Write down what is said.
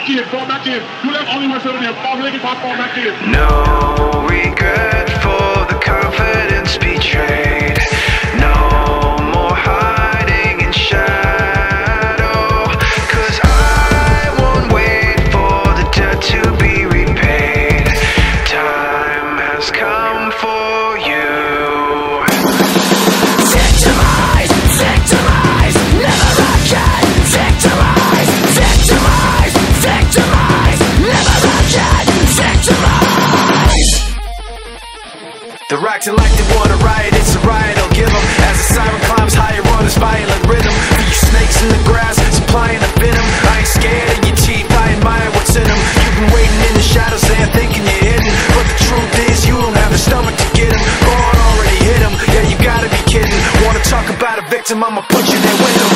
back in, fall back in. You left only one seventy. Fall back in, fall back in. No. They're acting like they wanna riot, it's a riot, I'll give them As the siren climbs higher on this violent rhythm you snakes in the grass, supplying the venom. I ain't scared of your teeth, I admire what's in them You've been waiting in the shadows there thinking you're hidden. But the truth is you don't have the stomach to get them God already hit them, yeah you gotta be kidding. Wanna talk about a victim, I'ma put you there with them